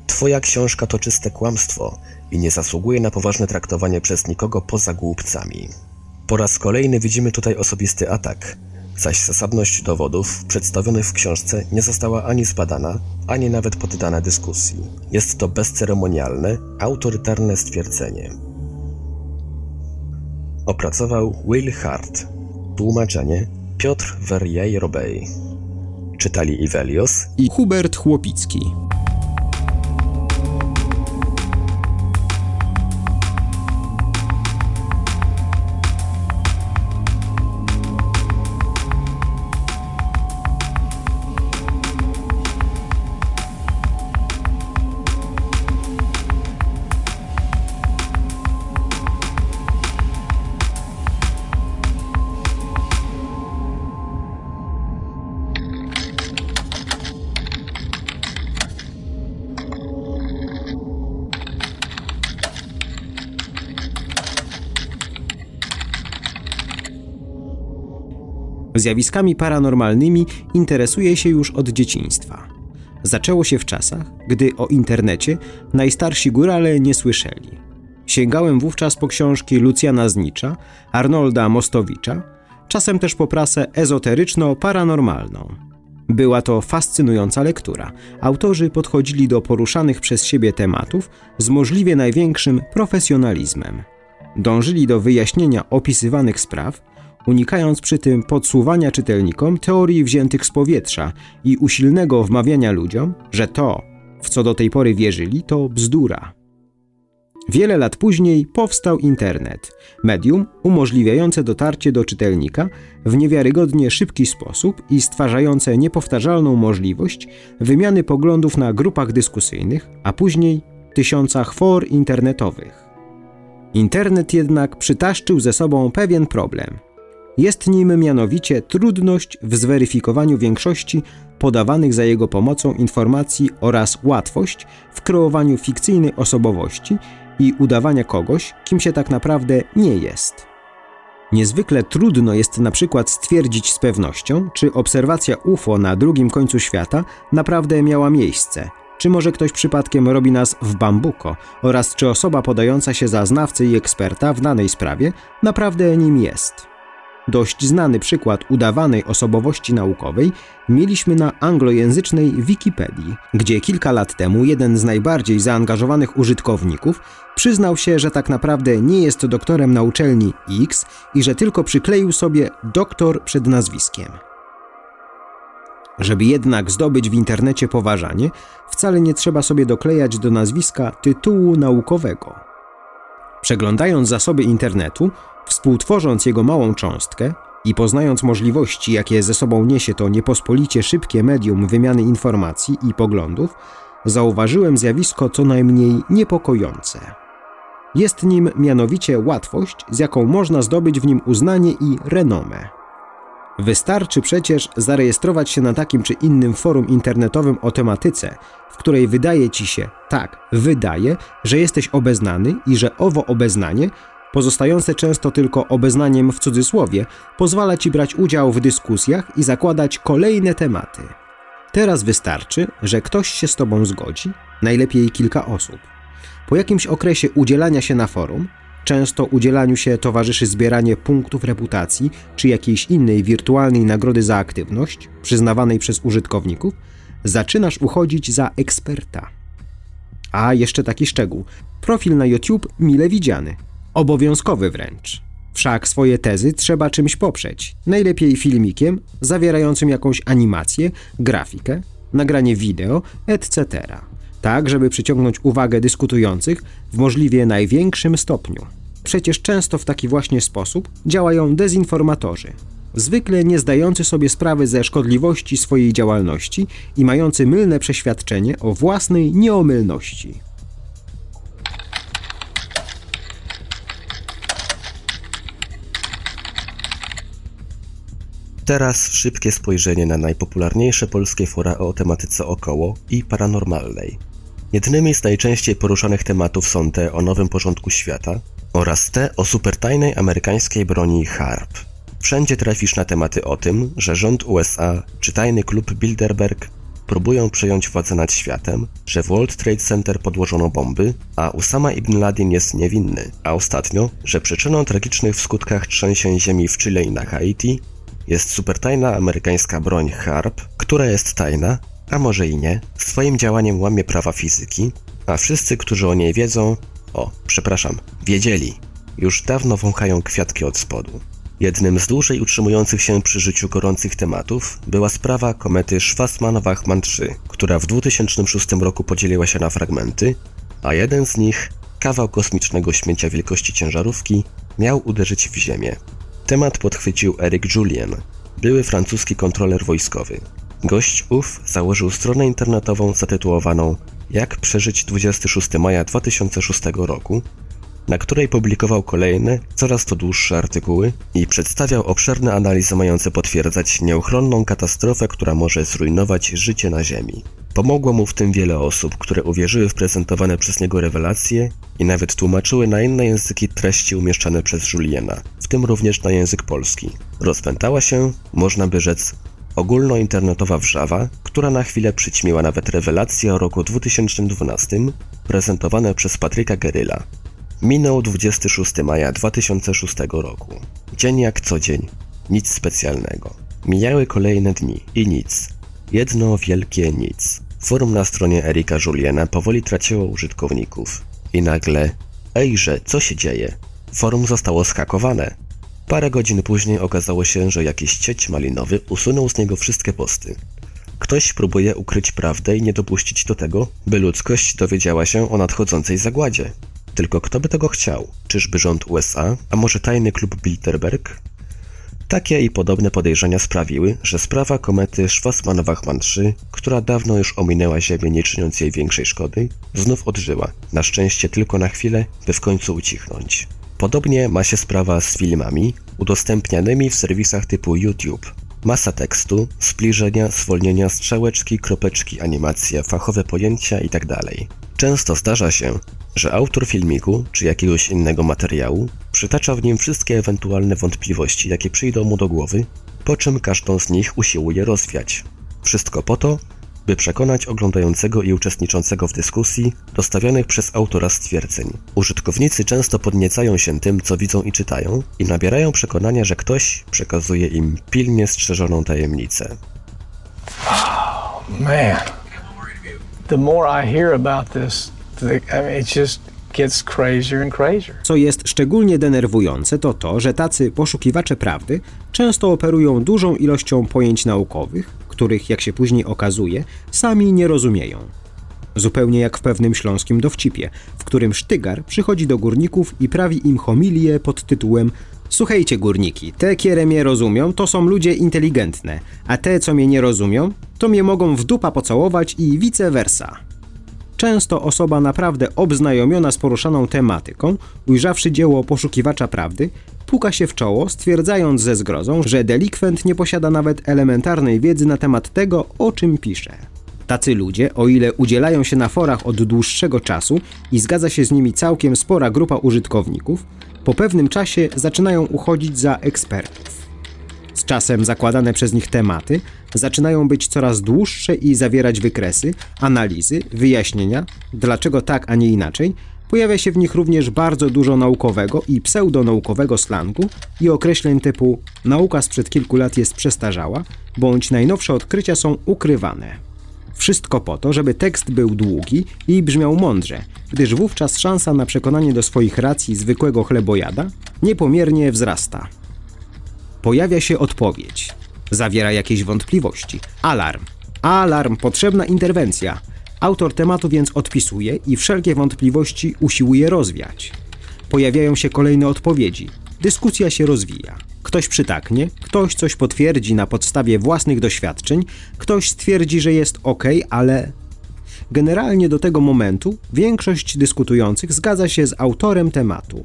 Twoja książka to czyste kłamstwo i nie zasługuje na poważne traktowanie przez nikogo poza głupcami. Po raz kolejny widzimy tutaj osobisty atak, zaś zasadność dowodów przedstawionych w książce nie została ani zbadana, ani nawet poddana dyskusji. Jest to bezceremonialne, autorytarne stwierdzenie. Opracował Will Hart. Tłumaczenie Piotr Verrier-Robey. Czytali Ivelios i Hubert Chłopicki. Zjawiskami paranormalnymi interesuje się już od dzieciństwa. Zaczęło się w czasach, gdy o internecie najstarsi górale nie słyszeli. Sięgałem wówczas po książki Lucjana Znicza, Arnolda Mostowicza, czasem też po prasę ezoteryczno-paranormalną. Była to fascynująca lektura. Autorzy podchodzili do poruszanych przez siebie tematów z możliwie największym profesjonalizmem. Dążyli do wyjaśnienia opisywanych spraw, unikając przy tym podsuwania czytelnikom teorii wziętych z powietrza i usilnego wmawiania ludziom, że to, w co do tej pory wierzyli, to bzdura. Wiele lat później powstał internet, medium umożliwiające dotarcie do czytelnika w niewiarygodnie szybki sposób i stwarzające niepowtarzalną możliwość wymiany poglądów na grupach dyskusyjnych, a później tysiącach for internetowych. Internet jednak przytaszczył ze sobą pewien problem – jest nim mianowicie trudność w zweryfikowaniu większości podawanych za jego pomocą informacji oraz łatwość w kreowaniu fikcyjnej osobowości i udawania kogoś, kim się tak naprawdę nie jest. Niezwykle trudno jest na przykład stwierdzić z pewnością, czy obserwacja UFO na drugim końcu świata naprawdę miała miejsce, czy może ktoś przypadkiem robi nas w bambuko oraz czy osoba podająca się za znawcę i eksperta w danej sprawie naprawdę nim jest. Dość znany przykład udawanej osobowości naukowej mieliśmy na anglojęzycznej Wikipedii, gdzie kilka lat temu jeden z najbardziej zaangażowanych użytkowników przyznał się, że tak naprawdę nie jest doktorem na uczelni X i że tylko przykleił sobie doktor przed nazwiskiem. Żeby jednak zdobyć w internecie poważanie, wcale nie trzeba sobie doklejać do nazwiska tytułu naukowego. Przeglądając zasoby internetu, Współtworząc jego małą cząstkę i poznając możliwości, jakie ze sobą niesie to niepospolicie szybkie medium wymiany informacji i poglądów, zauważyłem zjawisko co najmniej niepokojące. Jest nim mianowicie łatwość, z jaką można zdobyć w nim uznanie i renomę. Wystarczy przecież zarejestrować się na takim czy innym forum internetowym o tematyce, w której wydaje ci się, tak, wydaje, że jesteś obeznany i że owo obeznanie, pozostające często tylko obeznaniem w cudzysłowie, pozwala ci brać udział w dyskusjach i zakładać kolejne tematy. Teraz wystarczy, że ktoś się z tobą zgodzi, najlepiej kilka osób. Po jakimś okresie udzielania się na forum, często udzielaniu się towarzyszy zbieranie punktów reputacji czy jakiejś innej wirtualnej nagrody za aktywność, przyznawanej przez użytkowników, zaczynasz uchodzić za eksperta. A jeszcze taki szczegół: profil na YouTube mile widziany, obowiązkowy wręcz. Wszak swoje tezy trzeba czymś poprzeć. Najlepiej filmikiem, zawierającym jakąś animację, grafikę, nagranie wideo, etc. Tak, żeby przyciągnąć uwagę dyskutujących w możliwie największym stopniu. Przecież często w taki właśnie sposób działają dezinformatorzy, zwykle nie zdający sobie sprawy ze szkodliwości swojej działalności i mający mylne przeświadczenie o własnej nieomylności. Teraz szybkie spojrzenie na najpopularniejsze polskie fora o tematyce około i paranormalnej. Jednymi z najczęściej poruszanych tematów są te o nowym porządku świata oraz te o supertajnej amerykańskiej broni HARP. Wszędzie trafisz na tematy o tym, że rząd USA czy tajny klub Bilderberg próbują przejąć władzę nad światem, że w World Trade Center podłożono bomby, a Usama ibn Laden jest niewinny, a ostatnio, że przyczyną tragicznych w skutkach trzęsień ziemi w Chile i na Haiti jest supertajna amerykańska broń HARP, która jest tajna, a może i nie, swoim działaniem łamie prawa fizyki, a wszyscy, którzy o niej wiedzą, o, przepraszam, wiedzieli, już dawno wąchają kwiatki od spodu. Jednym z dłużej utrzymujących się przy życiu gorących tematów była sprawa komety Schwarzmann-Wachmann 3, która w 2006 roku podzieliła się na fragmenty, a jeden z nich, kawał kosmicznego śmiecia wielkości ciężarówki, miał uderzyć w Ziemię. Temat podchwycił Eric Julien, były francuski kontroler wojskowy. Gość ów założył stronę internetową zatytułowaną Jak przeżyć 26 maja 2006 roku, na której publikował kolejne, coraz to dłuższe artykuły i przedstawiał obszerne analizy mające potwierdzać nieuchronną katastrofę, która może zrujnować życie na Ziemi. Pomogło mu w tym wiele osób, które uwierzyły w prezentowane przez niego rewelacje i nawet tłumaczyły na inne języki treści umieszczane przez Juliena, w tym również na język polski. Rozpętała się, można by rzec, ogólnointernetowa wrzawa, która na chwilę przyćmiła nawet rewelacje o roku 2012 prezentowane przez Patryka Geryla. Minął 26 maja 2006 roku. Dzień jak co dzień, nic specjalnego. Mijały kolejne dni i nic. Jedno wielkie nic. Forum na stronie Erika Juliena powoli traciło użytkowników. I nagle, ejże, co się dzieje? Forum zostało schakowane. Parę godzin później okazało się, że jakiś cieć malinowy usunął z niego wszystkie posty. Ktoś próbuje ukryć prawdę i nie dopuścić do tego, by ludzkość dowiedziała się o nadchodzącej zagładzie. Tylko kto by tego chciał? Czyżby rząd USA, a może tajny klub Bilderberg? Takie i podobne podejrzenia sprawiły, że sprawa komety Schwarzmann-Wachmann 3, która dawno już ominęła Ziemię nie czyniąc jej większej szkody, znów odżyła, na szczęście tylko na chwilę, by w końcu ucichnąć. Podobnie ma się sprawa z filmami udostępnianymi w serwisach typu YouTube. Masa tekstu, zbliżenia, zwolnienia, strzałeczki, kropeczki, animacja, fachowe pojęcia itd. Często zdarza się, że autor filmiku czy jakiegoś innego materiału przytacza w nim wszystkie ewentualne wątpliwości, jakie przyjdą mu do głowy, po czym każdą z nich usiłuje rozwiać. Wszystko po to, by przekonać oglądającego i uczestniczącego w dyskusji do stawianych przez autora stwierdzeń. Użytkownicy często podniecają się tym, co widzą i czytają i nabierają przekonania, że ktoś przekazuje im pilnie strzeżoną tajemnicę. Man, the more I hear about this, Co jest szczególnie denerwujące, to to, że tacy poszukiwacze prawdy często operują dużą ilością pojęć naukowych, których, jak się później okazuje, sami nie rozumieją. Zupełnie jak w pewnym śląskim dowcipie, w którym sztygar przychodzi do górników i prawi im homilię pod tytułem Słuchajcie górniki, te, które mnie rozumią, to są ludzie inteligentne, a te, co mnie nie rozumią, to mnie mogą w dupa pocałować i vice versa. Często osoba naprawdę obznajomiona z poruszaną tematyką, ujrzawszy dzieło poszukiwacza prawdy, puka się w czoło, stwierdzając ze zgrozą, że delikwent nie posiada nawet elementarnej wiedzy na temat tego, o czym pisze. Tacy ludzie, o ile udzielają się na forach od dłuższego czasu i zgadza się z nimi całkiem spora grupa użytkowników, po pewnym czasie zaczynają uchodzić za ekspertów. Z czasem zakładane przez nich tematy zaczynają być coraz dłuższe i zawierać wykresy, analizy, wyjaśnienia, dlaczego tak, a nie inaczej. Pojawia się w nich również bardzo dużo naukowego i pseudonaukowego slangu i określeń typu nauka sprzed kilku lat jest przestarzała, bądź najnowsze odkrycia są ukrywane. Wszystko po to, żeby tekst był długi i brzmiał mądrze, gdyż wówczas szansa na przekonanie do swoich racji zwykłego chlebojada niepomiernie wzrasta. Pojawia się odpowiedź. Zawiera jakieś wątpliwości. Alarm. Alarm, potrzebna interwencja. Autor tematu więc odpisuje i wszelkie wątpliwości usiłuje rozwiać. Pojawiają się kolejne odpowiedzi. Dyskusja się rozwija. Ktoś przytaknie, ktoś coś potwierdzi na podstawie własnych doświadczeń, ktoś stwierdzi, że jest ok, ale. Generalnie do tego momentu większość dyskutujących zgadza się z autorem tematu.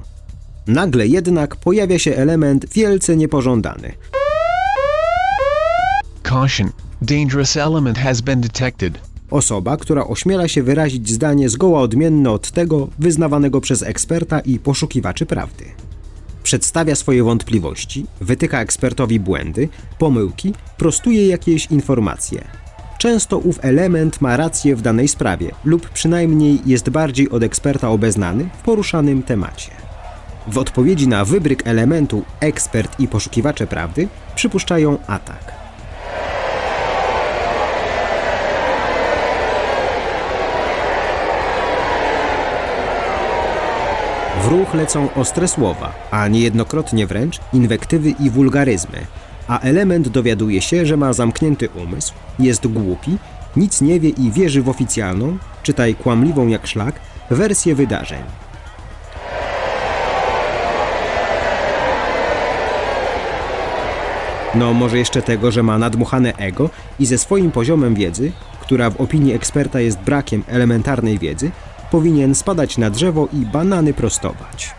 Nagle jednak pojawia się element wielce niepożądany. Caution. Dangerous element has been detected. Osoba, która ośmiela się wyrazić zdanie zgoła odmienne od tego wyznawanego przez eksperta i poszukiwaczy prawdy. Przedstawia swoje wątpliwości, wytyka ekspertowi błędy, pomyłki, prostuje jakieś informacje. Często ów element ma rację w danej sprawie, lub przynajmniej jest bardziej od eksperta obeznany w poruszanym temacie. W odpowiedzi na wybryk elementu ekspert i poszukiwacze prawdy przypuszczają atak. W ruch lecą ostre słowa, a niejednokrotnie wręcz inwektywy i wulgaryzmy, a element dowiaduje się, że ma zamknięty umysł, jest głupi, nic nie wie i wierzy w oficjalną, czytaj kłamliwą jak szlak, wersję wydarzeń. No, może jeszcze tego, że ma nadmuchane ego i ze swoim poziomem wiedzy, która w opinii eksperta jest brakiem elementarnej wiedzy, powinien spadać na drzewo i banany prostować.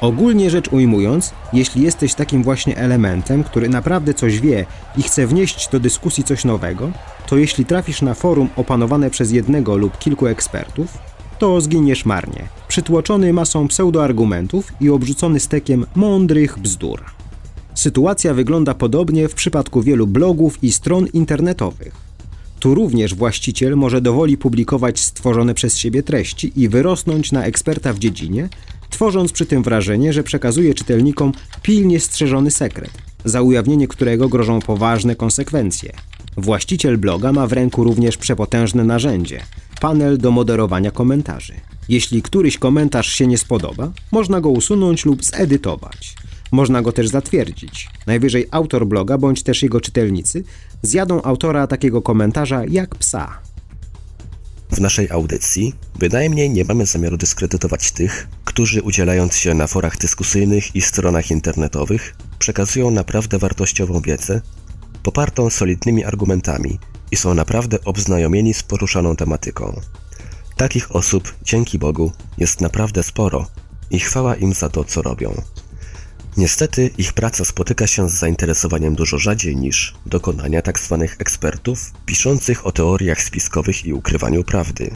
Ogólnie rzecz ujmując, jeśli jesteś takim właśnie elementem, który naprawdę coś wie i chce wnieść do dyskusji coś nowego, to jeśli trafisz na forum opanowane przez jednego lub kilku ekspertów, to zginiesz marnie, przytłoczony masą pseudoargumentów i obrzucony stekiem mądrych bzdur. Sytuacja wygląda podobnie w przypadku wielu blogów i stron internetowych. Tu również właściciel może dowoli publikować stworzone przez siebie treści i wyrosnąć na eksperta w dziedzinie, tworząc przy tym wrażenie, że przekazuje czytelnikom pilnie strzeżony sekret, za ujawnienie którego grożą poważne konsekwencje. Właściciel bloga ma w ręku również przepotężne narzędzie panel do moderowania komentarzy. Jeśli któryś komentarz się nie spodoba, można go usunąć lub zedytować. Można go też zatwierdzić. Najwyżej autor bloga bądź też jego czytelnicy zjadą autora takiego komentarza jak psa. W naszej audycji bynajmniej nie mamy zamiaru dyskredytować tych, którzy udzielając się na forach dyskusyjnych i stronach internetowych przekazują naprawdę wartościową wiedzę, popartą solidnymi argumentami i są naprawdę obznajomieni z poruszaną tematyką. Takich osób, dzięki Bogu, jest naprawdę sporo i chwała im za to, co robią. Niestety ich praca spotyka się z zainteresowaniem dużo rzadziej niż dokonania tzw. Tak ekspertów piszących o teoriach spiskowych i ukrywaniu prawdy.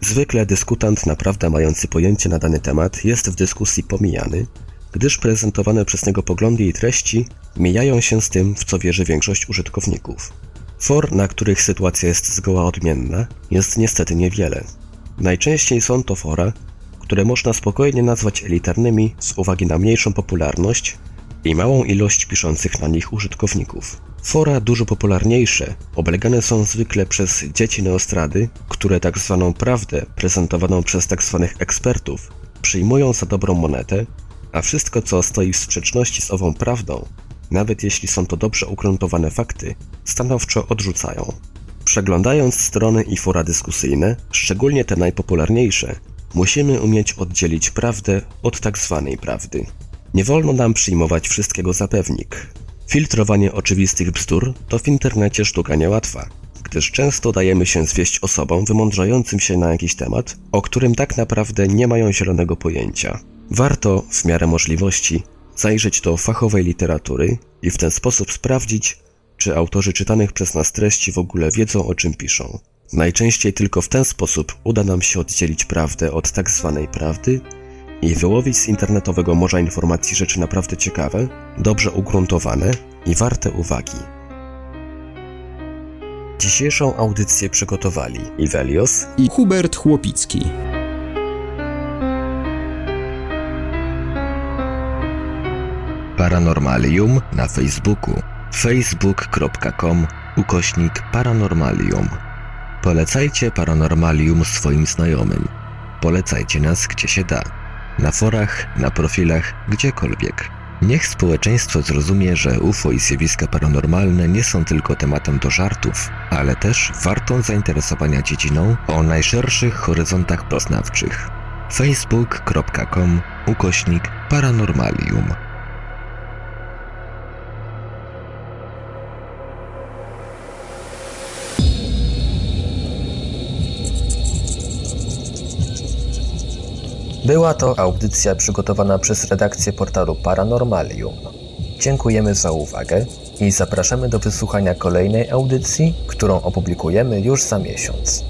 Zwykle dyskutant naprawdę mający pojęcie na dany temat jest w dyskusji pomijany, gdyż prezentowane przez niego poglądy i treści mijają się z tym, w co wierzy większość użytkowników. For, na których sytuacja jest zgoła odmienna, jest niestety niewiele. Najczęściej są to fora, które można spokojnie nazwać elitarnymi z uwagi na mniejszą popularność i małą ilość piszących na nich użytkowników. Fora dużo popularniejsze oblegane są zwykle przez dzieci neostrady, które tak zwaną prawdę prezentowaną przez tak zwanych ekspertów przyjmują za dobrą monetę, a wszystko co stoi w sprzeczności z ową prawdą, nawet jeśli są to dobrze ugruntowane fakty, stanowczo odrzucają. Przeglądając strony i fora dyskusyjne, szczególnie te najpopularniejsze, Musimy umieć oddzielić prawdę od tak zwanej prawdy. Nie wolno nam przyjmować wszystkiego za pewnik. Filtrowanie oczywistych bzdur to w internecie sztuka niełatwa, gdyż często dajemy się zwieść osobom wymądrzającym się na jakiś temat, o którym tak naprawdę nie mają zielonego pojęcia. Warto, w miarę możliwości, zajrzeć do fachowej literatury i w ten sposób sprawdzić, czy autorzy czytanych przez nas treści w ogóle wiedzą o czym piszą. Najczęściej tylko w ten sposób uda nam się oddzielić prawdę od tak zwanej prawdy i wyłowić z internetowego morza informacji rzeczy naprawdę ciekawe, dobrze ugruntowane i warte uwagi. Dzisiejszą audycję przygotowali Ivelios, I Hubert Chłopicki. Paranormalium na Facebooku facebook.com ukośnik paranormalium. Polecajcie Paranormalium swoim znajomym. Polecajcie nas gdzie się da. Na forach, na profilach, gdziekolwiek. Niech społeczeństwo zrozumie, że UFO i zjawiska paranormalne nie są tylko tematem do żartów, ale też wartą zainteresowania dziedziną o najszerszych horyzontach poznawczych. facebook.com ukośnik paranormalium. Była to audycja przygotowana przez redakcję portalu Paranormalium. Dziękujemy za uwagę i zapraszamy do wysłuchania kolejnej audycji, którą opublikujemy już za miesiąc.